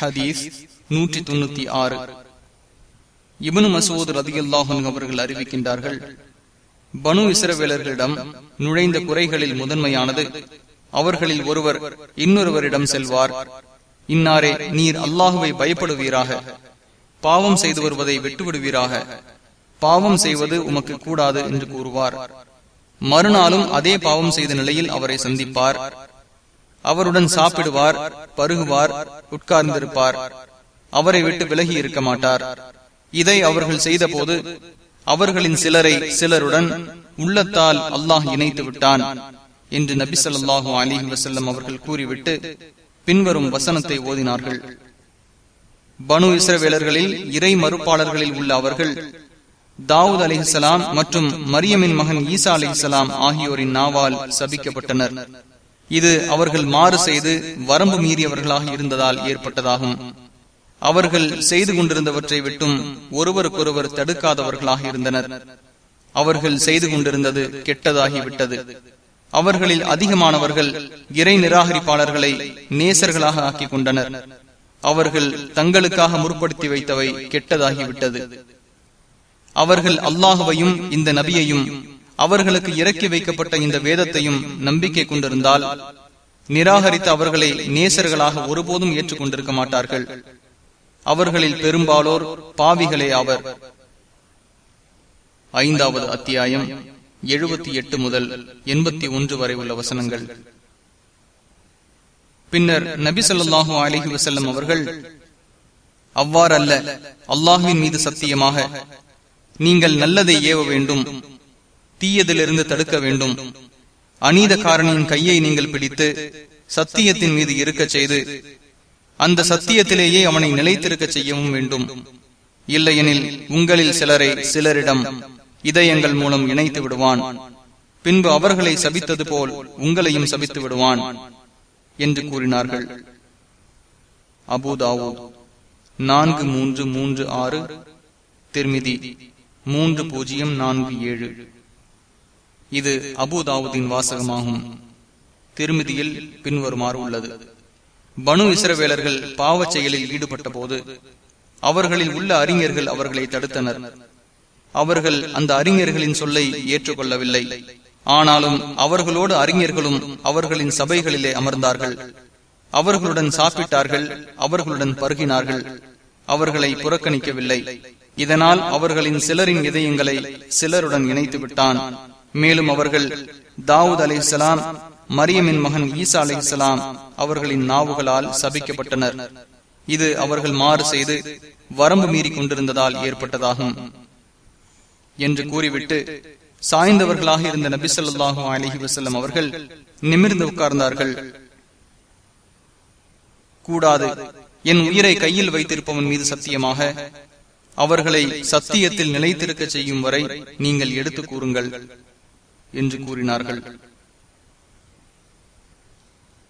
ஹதீஸ் நூற்றி தொண்ணூத்தி ஆறு. இபனு மசூத் ரதியுல்லாஹன் அவர்கள் அறிவிக்கின்றார்கள் பனு இசரவேலர்களிடம் நுழைந்த குறைகளில் முதன்மையானது அவர்களில் ஒருவர் இன்னொருவரிடம் செல்வார். இன்னாரே நீர் அல்லாஹுவை பயப்படுவீராக. பாவம் செய்து வருவதை விட்டுவிடுவீராக. பாவம் செய்வது உமக்கு கூடாது என்று கூறுவார். மறுநாளும் அதே பாவம் செய்த நிலையில் அவரை சந்திப்பார். அவருடன் சாப்பிடுவார் பருகுவார் உட்கார்ந்திருப்பார். அவரை விட்டு விலகி இருக்க மாட்டார். இதை அவர்கள் செய்த போது அவர்களின் சிலரை சிலருடன் உள்ளத்தால் அல்லாஹ் இணைத்து விட்டான் என்று நபி சொல்லாஹு அலிஹி வசல்லம் அவர்கள் கூறிவிட்டு பின்வரும் வசனத்தை ஓதினார்கள். பனு இஸ்ரவேலர்களில் இறை மறுப்பாளர்களில் உள்ள அவர்கள் தாவூத் அலிஹலாம் மற்றும் மரியமின் மகன் ஈசா அலிஹலாம் ஆகியோரின் நாவால் சபிக்கப்பட்டனர். இது அவர்கள் மாறு செய்து வரம்பு மீறியவர்களாக இருந்ததால் ஏற்பட்டதாகும். அவர்கள் செய்து கொண்டிருந்தவற்றை விட்டும் ஒருவருக்கொருவர் தடுக்காதவர்களாக இருந்தனர். அவர்கள் செய்து கொண்டிருந்தது கெட்டதாகிவிட்டது. அவர்களில் அதிகமானவர்கள் இறை நிராகரிப்பாளர்களை நேசர்களாக ஆக்கிக் கொண்டனர் அவர்கள் தங்களுக்காக முற்படுத்தி வைத்தவை கெட்டதாகிவிட்டது. அவர்கள் அல்லாஹுவையும் இந்த நபியையும் அவர்களுக்கு இறக்கி வைக்கப்பட்ட இந்த வேதத்தையும் நம்பிக்கை கொண்டிருந்தால் நிராகரித்த அவர்களை நேசர்களாக ஒருபோதும் ஏற்றுக்கொண்டிருக்க மாட்டார்கள். அவர்களில் பெரும்பாலோர் பாவிகளே ஆவர். ஐந்தாவது அத்தியாயம் எழுபத்தி எட்டு முதல் எண்பத்தி ஒன்று வரை உள்ள வசனங்கள். பின்னர் நபி சொல்லாஹு அலிஹி வசல்லம் அவர்கள் அவ்வாறல்ல அல்லாஹுவின் மீது சத்தியமாக நீங்கள் நல்லதை ஏவ வேண்டும். தீயதிலிருந்து தடுக்க வேண்டும். அநீதக்காரனின் கையை நீங்கள் பிடித்து சத்தியத்தின் மீது இருக்கச் செய்து அந்த சத்தியத்திலேயே அவனை நிலைத்திருக்க செய்யவும் வேண்டும். இல்லையெனில் உங்களில் சிலரை சிலரிடம் இதயங்கள் மூலம் இணைத்து விடுவான். பின்பு அவர்களை சபித்தது போல் உங்களையும் சபித்து விடுவான் என்று கூறினார்கள். அபுதாவோ நான்கு மூன்று மூன்று ஆறு திருமிதி மூன்று பூஜ்ஜியம் நான்கு ஏழு. இது அபுதாவுதின் வாசகமாகும். திருமதியில் பின்வருமாறு உள்ளது. பனு இசரவேலர்கள் பாவச் செயலில் ஈடுபட்ட போது அவர்களில் உள்ள அறிஞர்கள் அவர்களை தடுத்தனர். அவர்கள் அந்த அறிஞர்களின் சொல்லை ஏற்றுக்கொள்ளவில்லை. ஆனாலும் அவர்களோடு அறிஞர்களும் அவர்களின் சபைகளிலே அமர்ந்தார்கள். அவர்களுடன் சாப்பிட்டார்கள் அவர்களுடன் பருகினார்கள். அவர்களை புறக்கணிக்கவில்லை. இதனால் அவர்களின் சிலரின் இதயங்களை சிலருடன் இணைத்து விட்டான் மேலும் அவர்கள் தாவூத் அலை இஸ்லாம் மரியமின் மகன் ஈசா அலை இஸ்லாம் அவர்களின் நாவுகளால் சபிக்கப்பட்டனர். இது அவர்கள் மாறு செய்து வரம்பு மீறி கொண்டிருந்ததால் ஏற்பட்டதாகும். என்று கூறிவிட்டு சாய்ந்தவர்களாக இருந்த நபி சொல்லாஹு அலஹி வசல்லம் அவர்கள் நிமிர்ந்து உட்கார்ந்தார்கள். கூடாது என் உயிரை கையில் வைத்திருப்பவன் மீது சத்தியமாக அவர்களை சத்தியத்தில் நிலைத்திருக்க செய்யும் வரை நீங்கள் எடுத்து கூறுங்கள். என்று கூறினார்கள்.